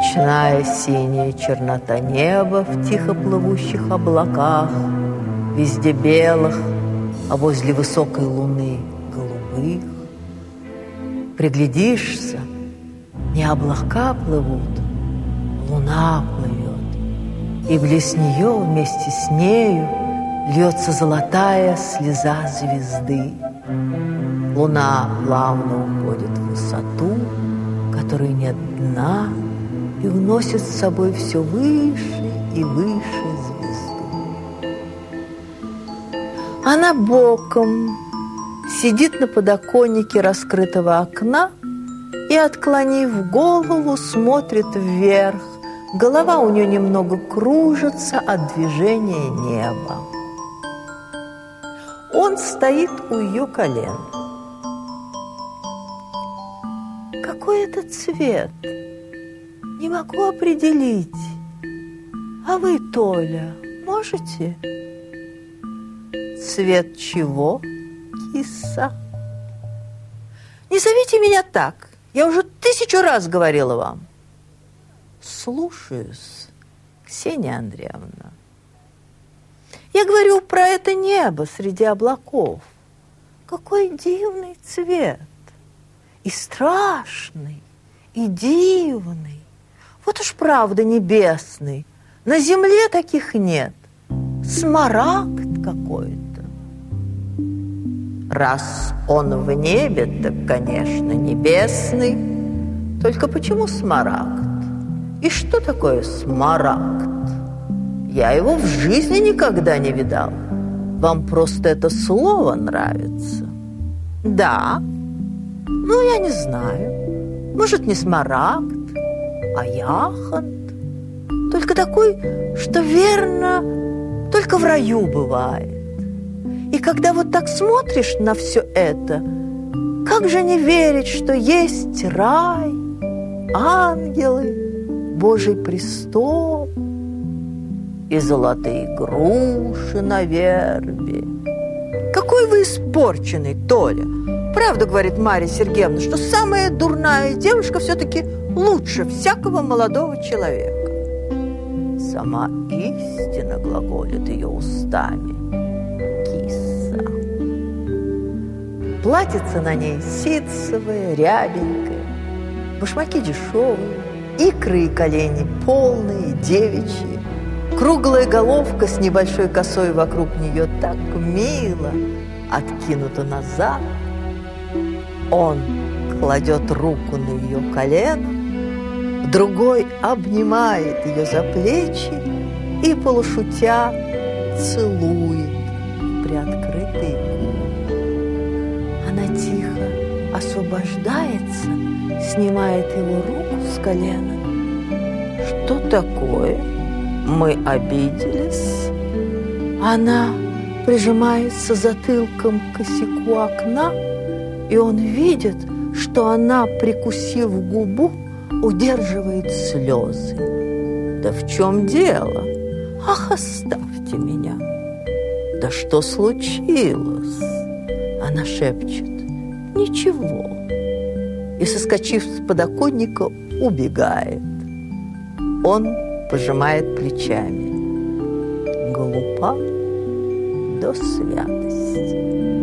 Ночная синяя чернота неба в тихо плывущих облаках, Везде белых, а возле высокой луны голубых. Приглядишься, не облака плывут, луна плывет, И близ нее вместе с нею льется золотая слеза звезды. Луна плавно уходит в высоту, которой нет дна, и уносит с собой все выше и выше звезду. Она боком сидит на подоконнике раскрытого окна и, отклонив голову, смотрит вверх. Голова у нее немного кружится от движения неба. Он стоит у ее колен. Какой это цвет? Не могу определить. А вы, Толя, можете? Цвет чего, киса? Не зовите меня так. Я уже тысячу раз говорила вам. Слушаюсь, Ксения Андреевна. Я говорю про это небо среди облаков. Какой дивный цвет. И страшный, и дивный. Вот уж правда небесный. На земле таких нет. Смарагд какой-то. Раз он в небе, так, конечно, небесный. Только почему смарагд? И что такое смарагд? Я его в жизни никогда не видал. Вам просто это слово нравится? Да. Ну, я не знаю. Может, не смарагд, а яхонт. Только такой, что верно, только в раю бывает. И когда вот так смотришь на все это, как же не верить, что есть рай, ангелы, Божий престол и золотые груши на вербе. Какой вы испорченный, Толя! Правда, говорит Марья Сергеевна, что самая дурная девушка все-таки лучше всякого молодого человека. Сама истина глаголит ее устами. Киса. Платьице на ней ситцевое, рябенькое, башмаки дешевые, икры и колени полные, девичьи, круглая головка с небольшой косой вокруг нее так мило откинута назад. Он кладет руку на ее колено, другой обнимает ее за плечи и, полушутя, целует приоткрытые губы. Она тихо освобождается, снимает его руку с колена. Что такое? Мы обиделись? Она прижимается затылком к косяку окна, и он видит, что она, прикусив губу, удерживает слезы. Да в чем дело? Ах, оставьте меня. Да что случилось? Она шепчет. Ничего. И, соскочив с подоконника, убегает. Он пожимает плечами. Глупа до святости.